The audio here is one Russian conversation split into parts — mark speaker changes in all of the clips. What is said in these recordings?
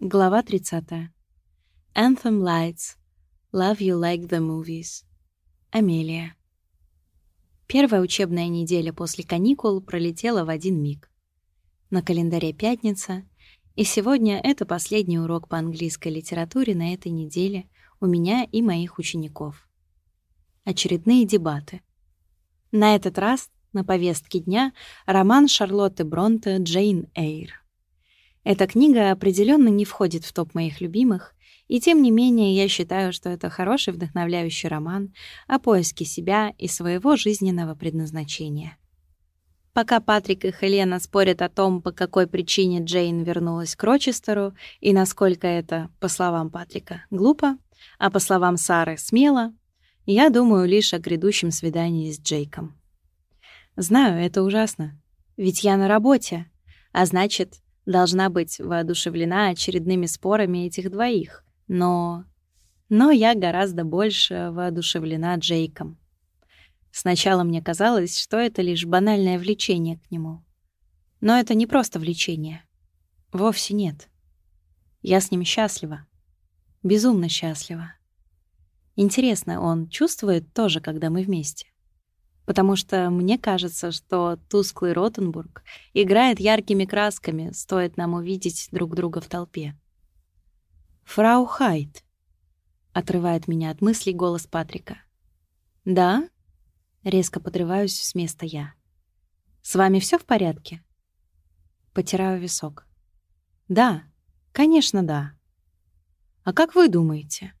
Speaker 1: Глава 30. Anthem Lights. Love You Like the Movies. Амелия. Первая учебная неделя после каникул пролетела в один миг. На календаре пятница, и сегодня это последний урок по английской литературе на этой неделе у меня и моих учеников. Очередные дебаты. На этот раз на повестке дня роман Шарлотты Бронте «Джейн Эйр». Эта книга определенно не входит в топ моих любимых, и тем не менее я считаю, что это хороший вдохновляющий роман о поиске себя и своего жизненного предназначения. Пока Патрик и Хелена спорят о том, по какой причине Джейн вернулась к Рочестеру и насколько это, по словам Патрика, глупо, а по словам Сары, смело, я думаю лишь о грядущем свидании с Джейком. Знаю, это ужасно, ведь я на работе, а значит, должна быть воодушевлена очередными спорами этих двоих. Но... Но я гораздо больше воодушевлена Джейком. Сначала мне казалось, что это лишь банальное влечение к нему. Но это не просто влечение. Вовсе нет. Я с ним счастлива. Безумно счастлива. Интересно, он чувствует тоже, когда мы вместе? Потому что мне кажется, что тусклый Ротенбург играет яркими красками, стоит нам увидеть друг друга в толпе. «Фрау Хайт», — отрывает меня от мыслей голос Патрика. «Да?» — резко подрываюсь с места я. «С вами все в порядке?» Потираю висок. «Да, конечно, да. А как вы думаете?»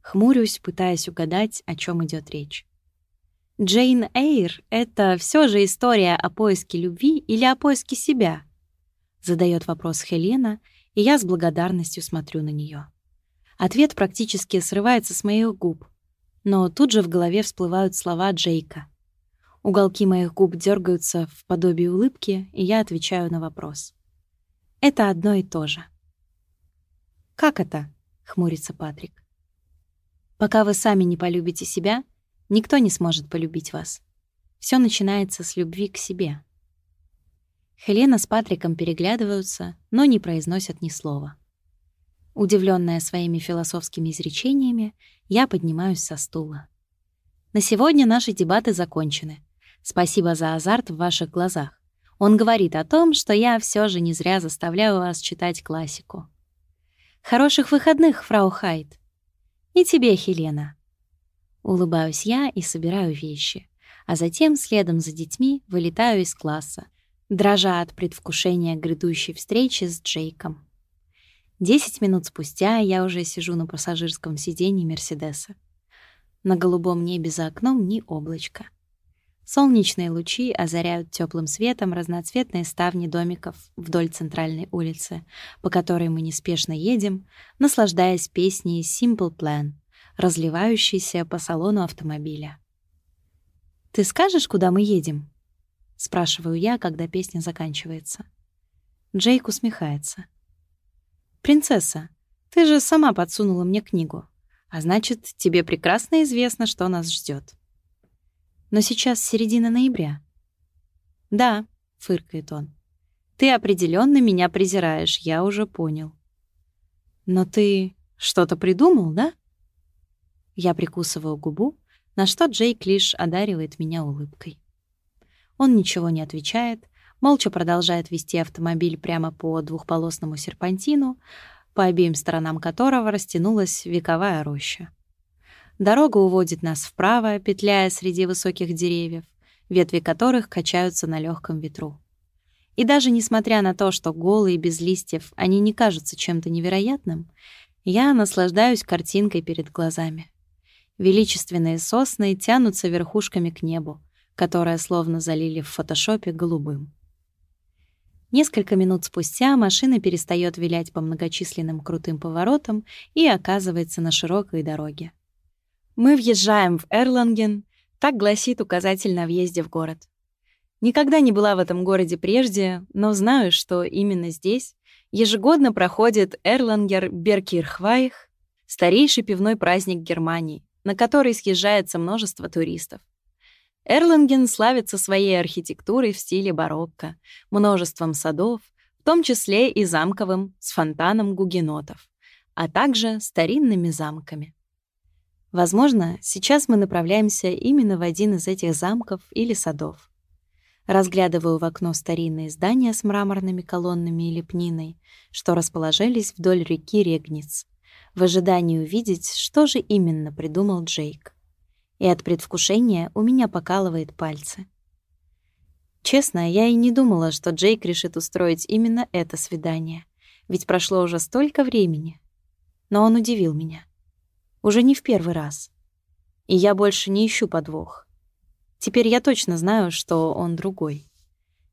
Speaker 1: Хмурюсь, пытаясь угадать, о чем идет речь. Джейн Эйр — это все же история о поиске любви или о поиске себя? Задает вопрос Хелена, и я с благодарностью смотрю на нее. Ответ практически срывается с моих губ, но тут же в голове всплывают слова Джейка. Уголки моих губ дергаются в подобии улыбки, и я отвечаю на вопрос. Это одно и то же. «Как это?» — хмурится Патрик. «Пока вы сами не полюбите себя, Никто не сможет полюбить вас. Все начинается с любви к себе. Хелена с Патриком переглядываются, но не произносят ни слова. Удивленная своими философскими изречениями, я поднимаюсь со стула. На сегодня наши дебаты закончены. Спасибо за азарт в ваших глазах. Он говорит о том, что я все же не зря заставляю вас читать классику. Хороших выходных, фрау Хайт. И тебе, Хелена. Улыбаюсь я и собираю вещи, а затем следом за детьми вылетаю из класса, дрожа от предвкушения грядущей встречи с Джейком. Десять минут спустя я уже сижу на пассажирском сиденье Мерседеса. На голубом небе за окном ни облачка. Солнечные лучи озаряют теплым светом разноцветные ставни домиков вдоль центральной улицы, по которой мы неспешно едем, наслаждаясь песней Simple Plan — разливающийся по салону автомобиля. «Ты скажешь, куда мы едем?» — спрашиваю я, когда песня заканчивается. Джейк усмехается. «Принцесса, ты же сама подсунула мне книгу, а значит, тебе прекрасно известно, что нас ждет. Но сейчас середина ноября». «Да», — фыркает он. «Ты определенно меня презираешь, я уже понял». «Но ты что-то придумал, да?» Я прикусываю губу, на что Джейк лишь одаривает меня улыбкой. Он ничего не отвечает, молча продолжает вести автомобиль прямо по двухполосному серпантину, по обеим сторонам которого растянулась вековая роща. Дорога уводит нас вправо, петляя среди высоких деревьев, ветви которых качаются на легком ветру. И даже несмотря на то, что голые без листьев они не кажутся чем-то невероятным, я наслаждаюсь картинкой перед глазами. Величественные сосны тянутся верхушками к небу, которое словно залили в фотошопе голубым. Несколько минут спустя машина перестает вилять по многочисленным крутым поворотам и оказывается на широкой дороге. Мы въезжаем в Эрланген, так гласит указатель на въезде в город. Никогда не была в этом городе прежде, но знаю, что именно здесь ежегодно проходит Эрлангер Беркирхвайх, старейший пивной праздник Германии, на который съезжается множество туристов. Эрлинген славится своей архитектурой в стиле барокко, множеством садов, в том числе и замковым с фонтаном гугенотов, а также старинными замками. Возможно, сейчас мы направляемся именно в один из этих замков или садов. Разглядываю в окно старинные здания с мраморными колоннами и лепниной, что расположились вдоль реки Регниц, в ожидании увидеть, что же именно придумал Джейк. И от предвкушения у меня покалывает пальцы. Честно, я и не думала, что Джейк решит устроить именно это свидание, ведь прошло уже столько времени. Но он удивил меня. Уже не в первый раз. И я больше не ищу подвох. Теперь я точно знаю, что он другой.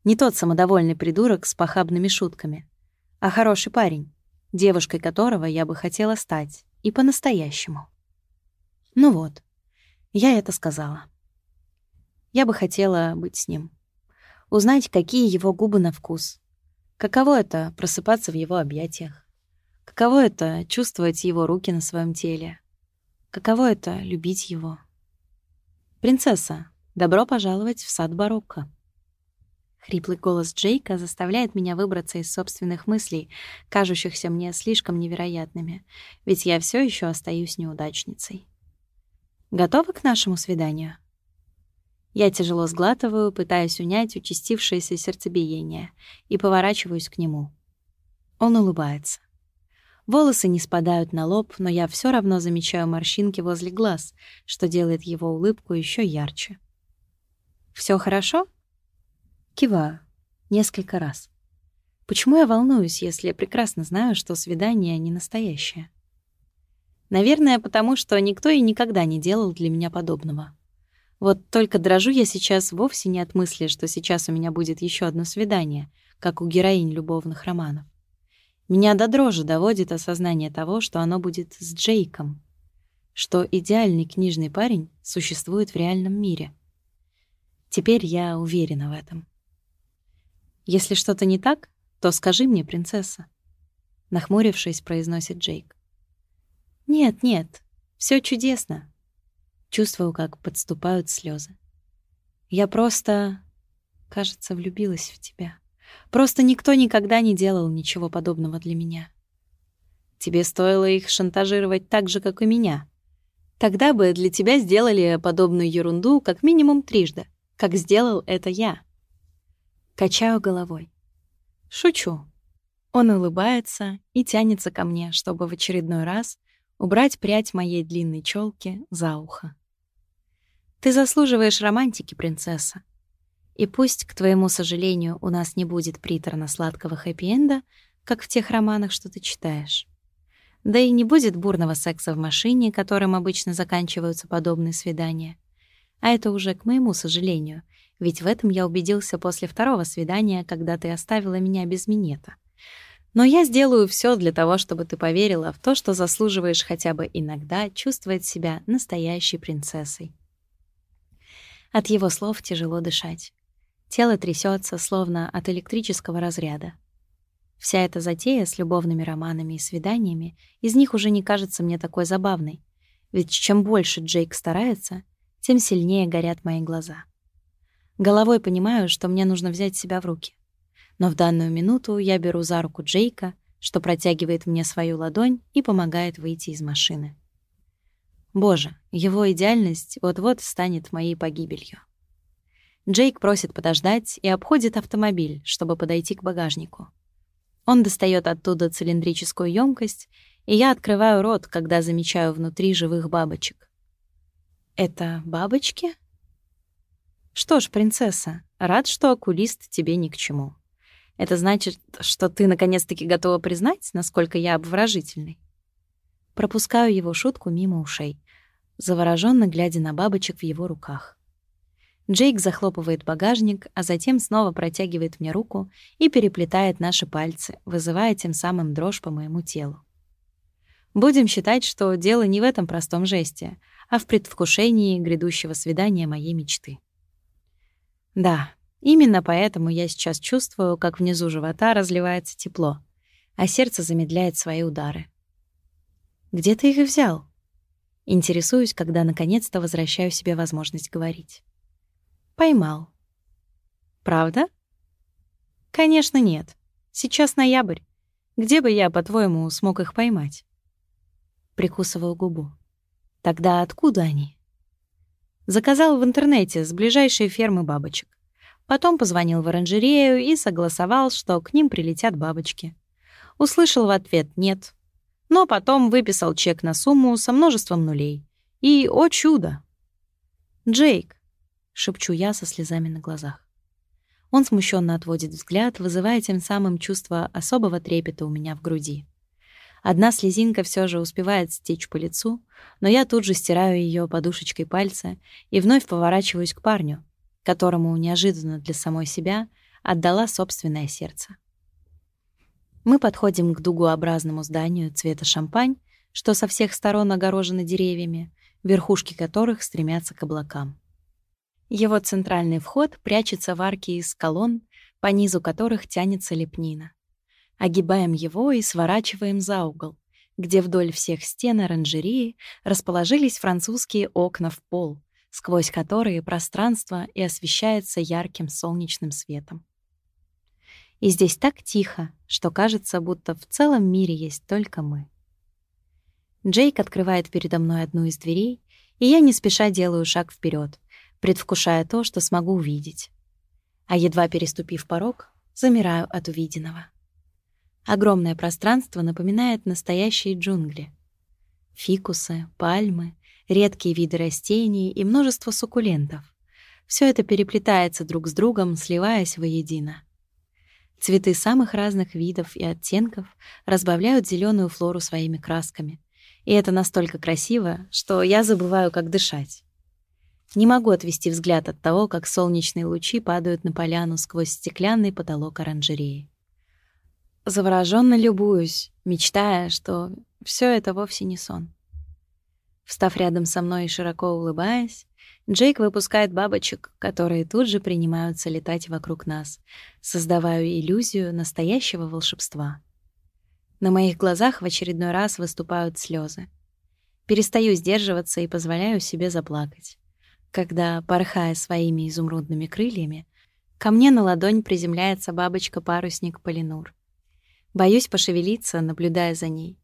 Speaker 1: Не тот самодовольный придурок с похабными шутками, а хороший парень, девушкой которого я бы хотела стать, и по-настоящему. Ну вот, я это сказала. Я бы хотела быть с ним. Узнать, какие его губы на вкус. Каково это — просыпаться в его объятиях. Каково это — чувствовать его руки на своем теле. Каково это — любить его? «Принцесса, добро пожаловать в сад барокко». Хриплый голос Джейка заставляет меня выбраться из собственных мыслей, кажущихся мне слишком невероятными, ведь я все еще остаюсь неудачницей. Готовы к нашему свиданию? Я тяжело сглатываю, пытаясь унять участившееся сердцебиение, и поворачиваюсь к нему. Он улыбается. Волосы не спадают на лоб, но я все равно замечаю морщинки возле глаз, что делает его улыбку еще ярче. Все хорошо?» Киваю. Несколько раз. Почему я волнуюсь, если я прекрасно знаю, что свидание не настоящее? Наверное, потому что никто и никогда не делал для меня подобного. Вот только дрожу я сейчас вовсе не от мысли, что сейчас у меня будет еще одно свидание, как у героинь любовных романов. Меня до дрожи доводит осознание того, что оно будет с Джейком, что идеальный книжный парень существует в реальном мире. Теперь я уверена в этом. Если что-то не так, то скажи мне, принцесса. Нахмурившись, произносит Джейк. Нет, нет, все чудесно. Чувствую, как подступают слезы. Я просто, кажется, влюбилась в тебя. Просто никто никогда не делал ничего подобного для меня. Тебе стоило их шантажировать так же, как и меня. Тогда бы для тебя сделали подобную ерунду как минимум трижды, как сделал это я. Качаю головой. Шучу. Он улыбается и тянется ко мне, чтобы в очередной раз убрать прядь моей длинной челки за ухо. Ты заслуживаешь романтики, принцесса. И пусть, к твоему сожалению, у нас не будет приторно-сладкого хэппи-энда, как в тех романах, что ты читаешь. Да и не будет бурного секса в машине, которым обычно заканчиваются подобные свидания. А это уже к моему сожалению, ведь в этом я убедился после второго свидания, когда ты оставила меня без минета. Но я сделаю все для того, чтобы ты поверила в то, что заслуживаешь хотя бы иногда чувствовать себя настоящей принцессой. От его слов тяжело дышать. Тело трясется, словно от электрического разряда. Вся эта затея с любовными романами и свиданиями из них уже не кажется мне такой забавной, ведь чем больше Джейк старается, тем сильнее горят мои глаза. Головой понимаю, что мне нужно взять себя в руки. Но в данную минуту я беру за руку Джейка, что протягивает мне свою ладонь и помогает выйти из машины. Боже, его идеальность вот-вот станет моей погибелью. Джейк просит подождать и обходит автомобиль, чтобы подойти к багажнику. Он достает оттуда цилиндрическую емкость, и я открываю рот, когда замечаю внутри живых бабочек. «Это бабочки?» «Что ж, принцесса, рад, что окулист тебе ни к чему. Это значит, что ты наконец-таки готова признать, насколько я обворожительный?» Пропускаю его шутку мимо ушей, завороженно глядя на бабочек в его руках. Джейк захлопывает багажник, а затем снова протягивает мне руку и переплетает наши пальцы, вызывая тем самым дрожь по моему телу. Будем считать, что дело не в этом простом жесте, а в предвкушении грядущего свидания моей мечты. Да, именно поэтому я сейчас чувствую, как внизу живота разливается тепло, а сердце замедляет свои удары. «Где ты их взял?» Интересуюсь, когда наконец-то возвращаю себе возможность говорить. Поймал. Правда? Конечно, нет. Сейчас ноябрь. Где бы я, по-твоему, смог их поймать? Прикусываю губу. Тогда откуда они? Заказал в интернете с ближайшей фермы бабочек. Потом позвонил в оранжерею и согласовал, что к ним прилетят бабочки. Услышал в ответ «нет». Но потом выписал чек на сумму со множеством нулей. И, о чудо! «Джейк!» — шепчу я со слезами на глазах. Он смущенно отводит взгляд, вызывая тем самым чувство особого трепета у меня в груди. Одна слезинка все же успевает стечь по лицу, но я тут же стираю ее подушечкой пальца и вновь поворачиваюсь к парню, которому неожиданно для самой себя отдала собственное сердце. Мы подходим к дугообразному зданию цвета шампань, что со всех сторон огорожено деревьями, верхушки которых стремятся к облакам. Его центральный вход прячется в арке из колонн, по низу которых тянется лепнина. Огибаем его и сворачиваем за угол, где вдоль всех стен оранжереи расположились французские окна в пол, сквозь которые пространство и освещается ярким солнечным светом. И здесь так тихо, что кажется, будто в целом мире есть только мы. Джейк открывает передо мной одну из дверей, и я не спеша делаю шаг вперед, предвкушая то, что смогу увидеть. А едва переступив порог, замираю от увиденного. Огромное пространство напоминает настоящие джунгли. Фикусы, пальмы, редкие виды растений и множество суккулентов. Все это переплетается друг с другом, сливаясь воедино. Цветы самых разных видов и оттенков разбавляют зеленую флору своими красками. И это настолько красиво, что я забываю, как дышать. Не могу отвести взгляд от того, как солнечные лучи падают на поляну сквозь стеклянный потолок оранжереи. Завороженно любуюсь, мечтая, что все это вовсе не сон. Встав рядом со мной и широко улыбаясь, Джейк выпускает бабочек, которые тут же принимаются летать вокруг нас, создавая иллюзию настоящего волшебства. На моих глазах в очередной раз выступают слезы. Перестаю сдерживаться и позволяю себе заплакать когда, порхая своими изумрудными крыльями, ко мне на ладонь приземляется бабочка-парусник Полинур. Боюсь пошевелиться, наблюдая за ней.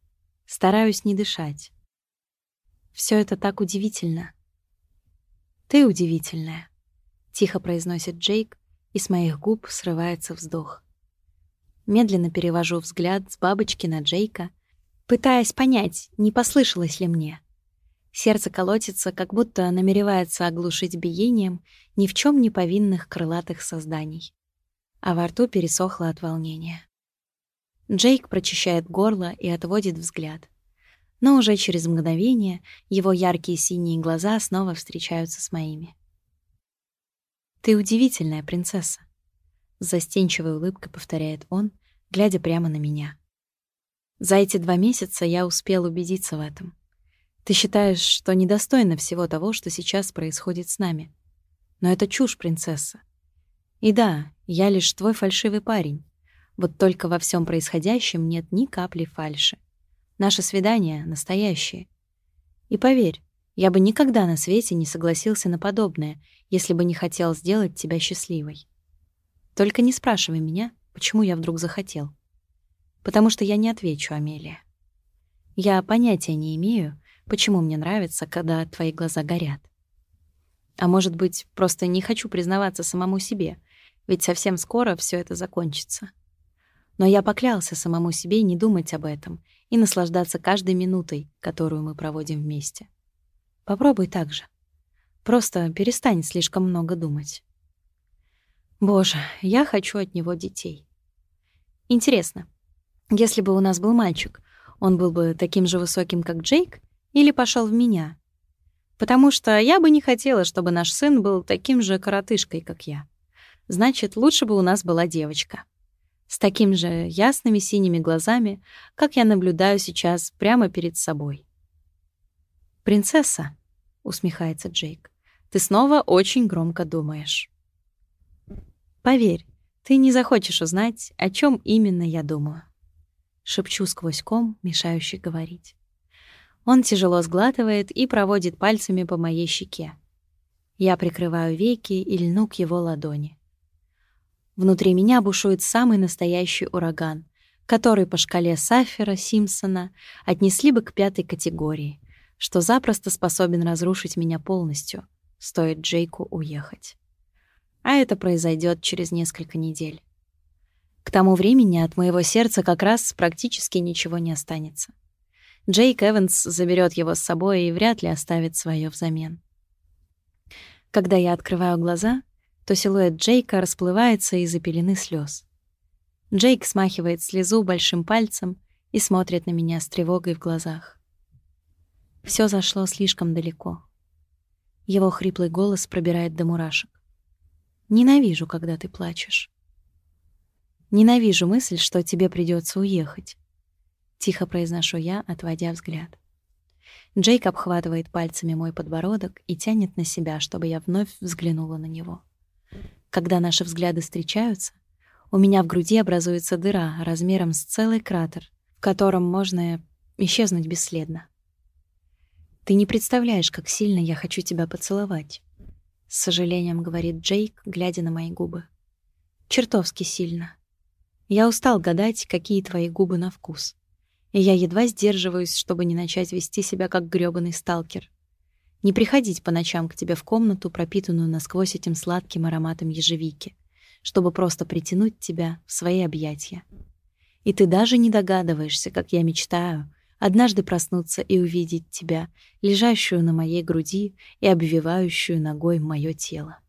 Speaker 1: Стараюсь не дышать. Все это так удивительно. «Ты удивительная», — тихо произносит Джейк, и с моих губ срывается вздох. Медленно перевожу взгляд с бабочки на Джейка, пытаясь понять, не послышалось ли мне. Сердце колотится, как будто намеревается оглушить биением ни в чем не повинных крылатых созданий. А во рту пересохло от волнения. Джейк прочищает горло и отводит взгляд. Но уже через мгновение его яркие синие глаза снова встречаются с моими. «Ты удивительная принцесса», — с застенчивой улыбкой повторяет он, глядя прямо на меня. За эти два месяца я успел убедиться в этом — ты считаешь, что недостойна всего того, что сейчас происходит с нами. Но это чушь, принцесса. И да, я лишь твой фальшивый парень. Вот только во всем происходящем нет ни капли фальши. Наше свидание настоящее. И поверь, я бы никогда на свете не согласился на подобное, если бы не хотел сделать тебя счастливой. Только не спрашивай меня, почему я вдруг захотел. Потому что я не отвечу, Амелия. Я понятия не имею, почему мне нравится, когда твои глаза горят. А может быть, просто не хочу признаваться самому себе, ведь совсем скоро все это закончится. Но я поклялся самому себе не думать об этом и наслаждаться каждой минутой, которую мы проводим вместе. Попробуй так же. Просто перестань слишком много думать. Боже, я хочу от него детей. Интересно, если бы у нас был мальчик, он был бы таким же высоким, как Джейк, или пошел в меня. Потому что я бы не хотела, чтобы наш сын был таким же коротышкой, как я. Значит, лучше бы у нас была девочка. С такими же ясными синими глазами, как я наблюдаю сейчас прямо перед собой. «Принцесса», — усмехается Джейк, — «ты снова очень громко думаешь». «Поверь, ты не захочешь узнать, о чем именно я думаю». Шепчу сквозь ком, мешающий говорить. Он тяжело сглатывает и проводит пальцами по моей щеке. Я прикрываю веки и льну к его ладони. Внутри меня бушует самый настоящий ураган, который по шкале Саффера Симпсона отнесли бы к пятой категории, что запросто способен разрушить меня полностью, стоит Джейку уехать. А это произойдет через несколько недель. К тому времени от моего сердца как раз практически ничего не останется. Джейк Эванс заберет его с собой и вряд ли оставит свое взамен. Когда я открываю глаза, то силуэт Джейка расплывается из-за пелены слез. Джейк смахивает слезу большим пальцем и смотрит на меня с тревогой в глазах. Все зашло слишком далеко. Его хриплый голос пробирает до мурашек. Ненавижу, когда ты плачешь. Ненавижу мысль, что тебе придется уехать. Тихо произношу я, отводя взгляд. Джейк обхватывает пальцами мой подбородок и тянет на себя, чтобы я вновь взглянула на него. Когда наши взгляды встречаются, у меня в груди образуется дыра размером с целый кратер, в котором можно исчезнуть бесследно. Ты не представляешь, как сильно я хочу тебя поцеловать, с сожалением говорит Джейк, глядя на мои губы. Чертовски сильно. Я устал гадать, какие твои губы на вкус. И я едва сдерживаюсь, чтобы не начать вести себя как грёбаный сталкер. Не приходить по ночам к тебе в комнату, пропитанную насквозь этим сладким ароматом ежевики, чтобы просто притянуть тебя в свои объятия. И ты даже не догадываешься, как я мечтаю однажды проснуться и увидеть тебя, лежащую на моей груди и обвивающую ногой моё тело.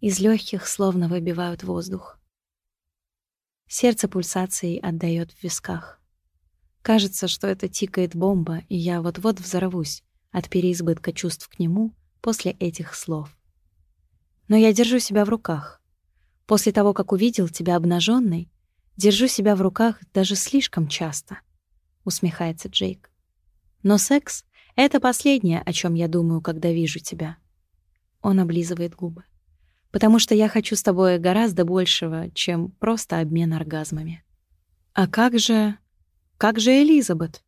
Speaker 1: Из легких словно выбивают воздух. Сердце пульсацией отдаёт в висках. Кажется, что это тикает бомба, и я вот-вот взорвусь от переизбытка чувств к нему после этих слов. Но я держу себя в руках. После того, как увидел тебя обнаженной, держу себя в руках даже слишком часто, усмехается Джейк. Но секс — это последнее, о чем я думаю, когда вижу тебя. Он облизывает губы потому что я хочу с тобой гораздо большего, чем просто обмен оргазмами. А как же... как же Элизабет?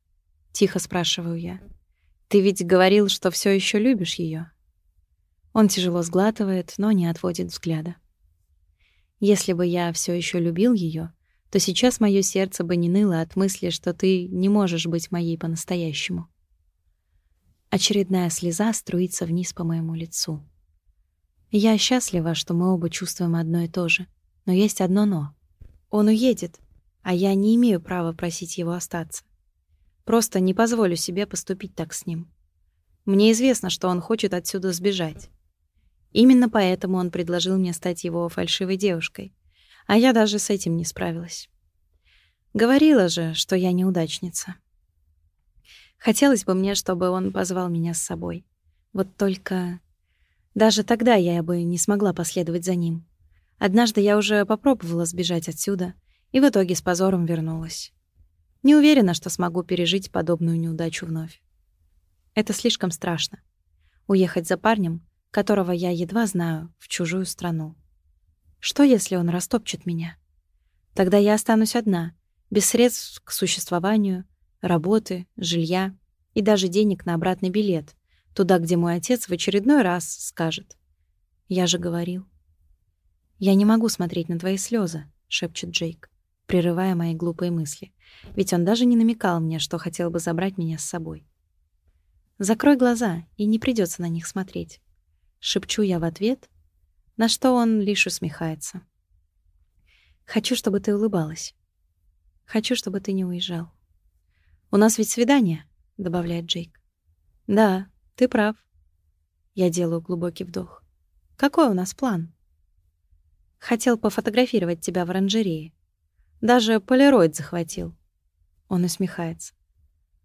Speaker 1: Тихо спрашиваю я. Ты ведь говорил, что все еще любишь ее. Он тяжело сглатывает, но не отводит взгляда. Если бы я все еще любил ее, то сейчас мое сердце бы не ныло от мысли, что ты не можешь быть моей по-настоящему. Очередная слеза струится вниз по моему лицу. Я счастлива, что мы оба чувствуем одно и то же. Но есть одно «но». Он уедет, а я не имею права просить его остаться. Просто не позволю себе поступить так с ним. Мне известно, что он хочет отсюда сбежать. Именно поэтому он предложил мне стать его фальшивой девушкой, а я даже с этим не справилась. Говорила же, что я неудачница. Хотелось бы мне, чтобы он позвал меня с собой. Вот только даже тогда я бы не смогла последовать за ним. Однажды я уже попробовала сбежать отсюда и в итоге с позором вернулась. Не уверена, что смогу пережить подобную неудачу вновь. Это слишком страшно. Уехать за парнем, которого я едва знаю, в чужую страну. Что, если он растопчет меня? Тогда я останусь одна, без средств к существованию, работы, жилья и даже денег на обратный билет, Туда, где мой отец в очередной раз скажет. «Я же говорил». «Я не могу смотреть на твои слезы, шепчет Джейк, прерывая мои глупые мысли. Ведь он даже не намекал мне, что хотел бы забрать меня с собой. «Закрой глаза, и не придется на них смотреть». Шепчу я в ответ, на что он лишь усмехается. «Хочу, чтобы ты улыбалась. Хочу, чтобы ты не уезжал. У нас ведь свидание», — добавляет Джейк. «Да, ты прав. Я делаю глубокий вдох. Какой у нас план? Хотел пофотографировать тебя в оранжерее. Даже полироид захватил. Он усмехается.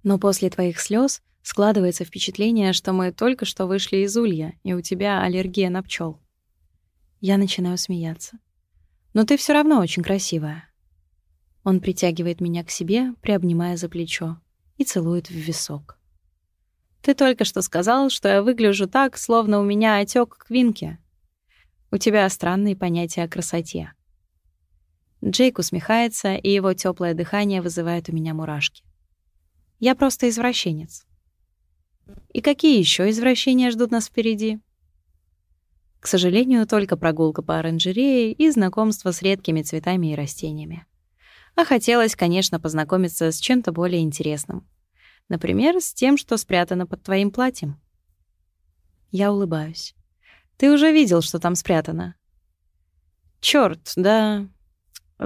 Speaker 1: Но после твоих слез складывается впечатление, что мы только что вышли из улья, и у тебя аллергия на пчел. Я начинаю смеяться. Но ты все равно очень красивая. Он притягивает меня к себе, приобнимая за плечо, и целует в висок. Ты только что сказал, что я выгляжу так, словно у меня отек квинки. У тебя странные понятия о красоте. Джейк усмехается, и его теплое дыхание вызывает у меня мурашки. Я просто извращенец. И какие еще извращения ждут нас впереди? К сожалению, только прогулка по оранжерее и знакомство с редкими цветами и растениями. А хотелось, конечно, познакомиться с чем-то более интересным. Например, с тем, что спрятано под твоим платьем. Я улыбаюсь. Ты уже видел, что там спрятано. Чёрт, да,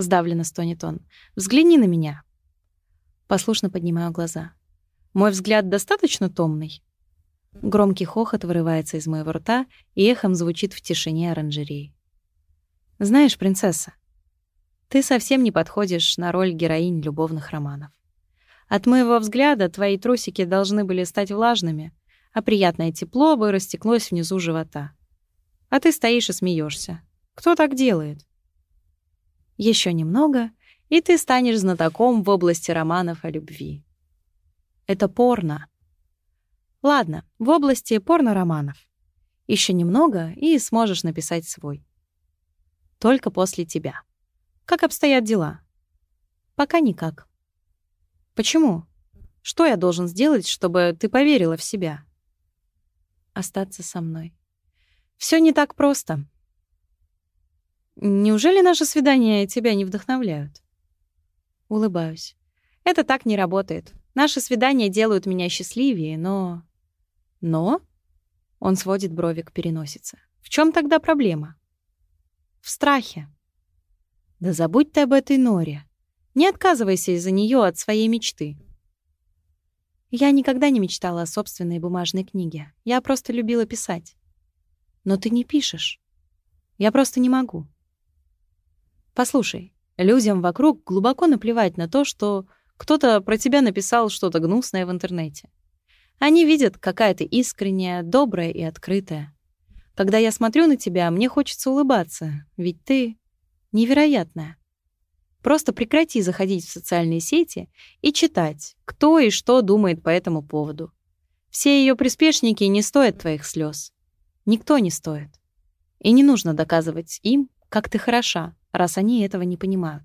Speaker 1: сдавленно стонет он. Взгляни на меня. Послушно поднимаю глаза. Мой взгляд достаточно томный. Громкий хохот вырывается из моего рта и эхом звучит в тишине оранжереи. Знаешь, принцесса, ты совсем не подходишь на роль героинь любовных романов. От моего взгляда твои трусики должны были стать влажными, а приятное тепло бы растеклось внизу живота. А ты стоишь и смеешься. Кто так делает? Еще немного, и ты станешь знатоком в области романов о любви. Это порно. Ладно, в области порно-романов. Еще немного, и сможешь написать свой. Только после тебя. Как обстоят дела? Пока никак. Почему? Что я должен сделать, чтобы ты поверила в себя? Остаться со мной. Все не так просто. Неужели наши свидания тебя не вдохновляют? Улыбаюсь. Это так не работает. Наши свидания делают меня счастливее, но... Но? Он сводит брови к переносице. В чем тогда проблема? В страхе. Да забудь ты об этой норе. Не отказывайся из-за нее от своей мечты. Я никогда не мечтала о собственной бумажной книге. Я просто любила писать. Но ты не пишешь. Я просто не могу. Послушай, людям вокруг глубоко наплевать на то, что кто-то про тебя написал что-то гнусное в интернете. Они видят, какая ты искренняя, добрая и открытая. Когда я смотрю на тебя, мне хочется улыбаться, ведь ты невероятная. Просто прекрати заходить в социальные сети и читать, кто и что думает по этому поводу. Все ее приспешники не стоят твоих слез. Никто не стоит. И не нужно доказывать им, как ты хороша, раз они этого не понимают.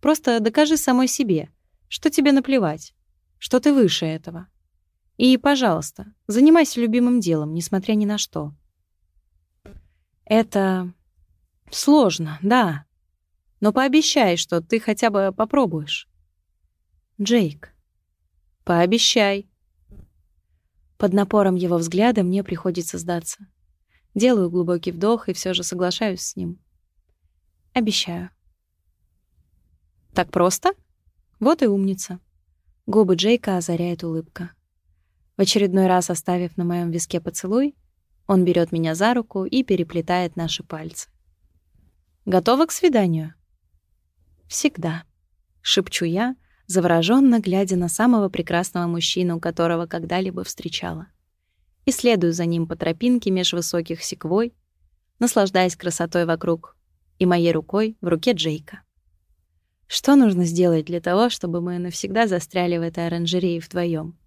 Speaker 1: Просто докажи самой себе, что тебе наплевать, что ты выше этого. И, пожалуйста, занимайся любимым делом, несмотря ни на что. Это сложно, да. Но пообещай, что ты хотя бы попробуешь. Джейк, пообещай. Под напором его взгляда мне приходится сдаться. Делаю глубокий вдох и все же соглашаюсь с ним. Обещаю. Так просто? Вот и умница. Губы Джейка озаряет улыбка. В очередной раз оставив на моем виске поцелуй, он берет меня за руку и переплетает наши пальцы. Готова к свиданию? Всегда, шепчу я, завороженно глядя на самого прекрасного мужчину, которого когда-либо встречала. И следую за ним по тропинке меж высоких секвой, наслаждаясь красотой вокруг и моей рукой в руке Джейка. Что нужно сделать для того, чтобы мы навсегда застряли в этой оранжерее вдвоем?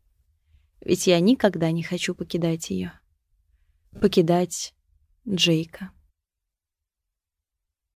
Speaker 1: Ведь я никогда не хочу покидать ее. Покидать Джейка.